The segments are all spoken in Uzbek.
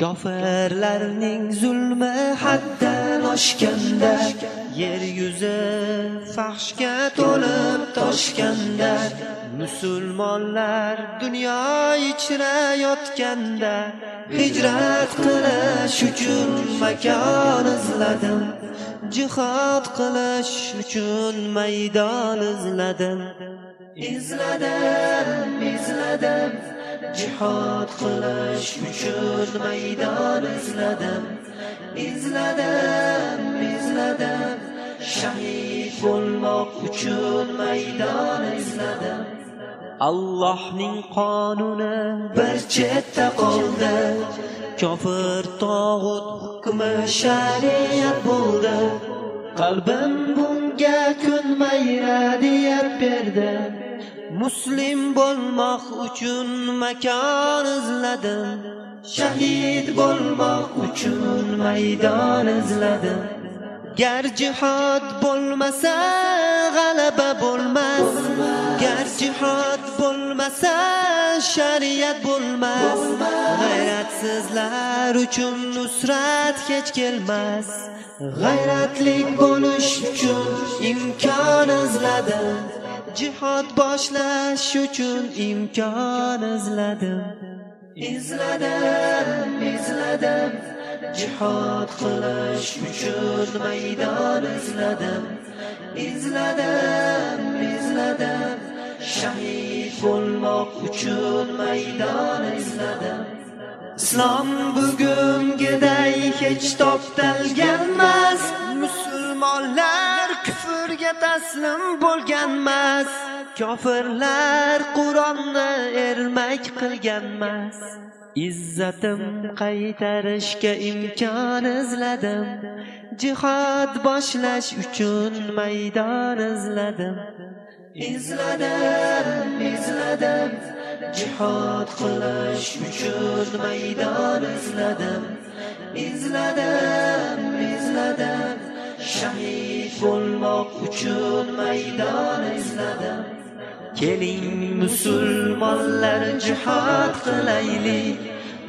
Kofirlarning zulmi haddan oshganda yer yuzi fahshga to'lib toshganda musulmonlar dunyo ichra yotganda hijrat qilish uchun makon izladim jihod qilish uchun maydon izladim. Izladim izladim. Jihod qilish uchun maydon izladim. Izladim izladim. Shahid bo'lmoq uchun maydon izladim. Allohning qonuni bir chetda qoldi. Kofir tog'ut hukmi shariat bo'ldi. Qalbim bunga ko'nmay radiyat berdi. Muslim bo'lmoq uchun makon izladim shahid bo'lmoq uchun maydon izladim gar jihod bo'lmasa g'alaba bo'lmas gar jihod bo'lmasa shariat bo'lmas g'ayratsizlar uchun nusrat hech kelmas g'ayratlik bo'lish uchun imkon izladim jihod boshlash uchun imkon izladim. Izladim izladim. Jihod qilish uchun maydon izladim. Izladim izladim. Shahid bo'lmoq uchun maydon izladim. Islom bugungiday hech toptalganmas. Musulmonlar kufrga taslim bo'lganmas. Kofirlar qur'onni ermak qilganmas. Izzatim qaytarishga imkon izladim. Jihod boshlash uchun maydon izladim. Izladim izladim. Jihod qilish uchun maydon izladim. Izladim izladim. Shahid bo'lmoq uchun maydon izladim keling musulmonlar jihod qilaylik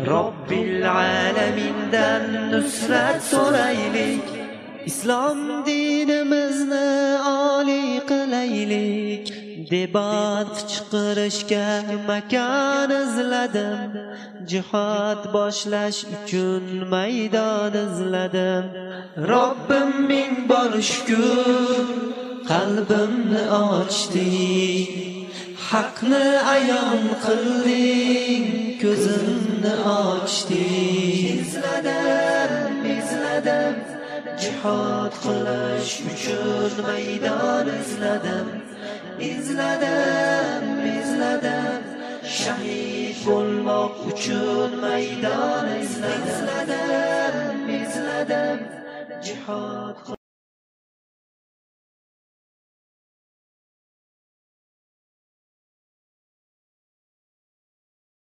robbil alamindan nusrat so'raylik islom dinimizni debat chiqarishga makon izladim. Jihod boshlash uchun maydon izladim. Robbim ming bor shukr qalbimni ochding haqni ayon qilding ko'zimni ochding izladim izladim. Jihod qilish uchun maydon izladim. Izladim izladim. Shahid bo'lmoq uchun maydon izladim. Izladim izladim. Jihod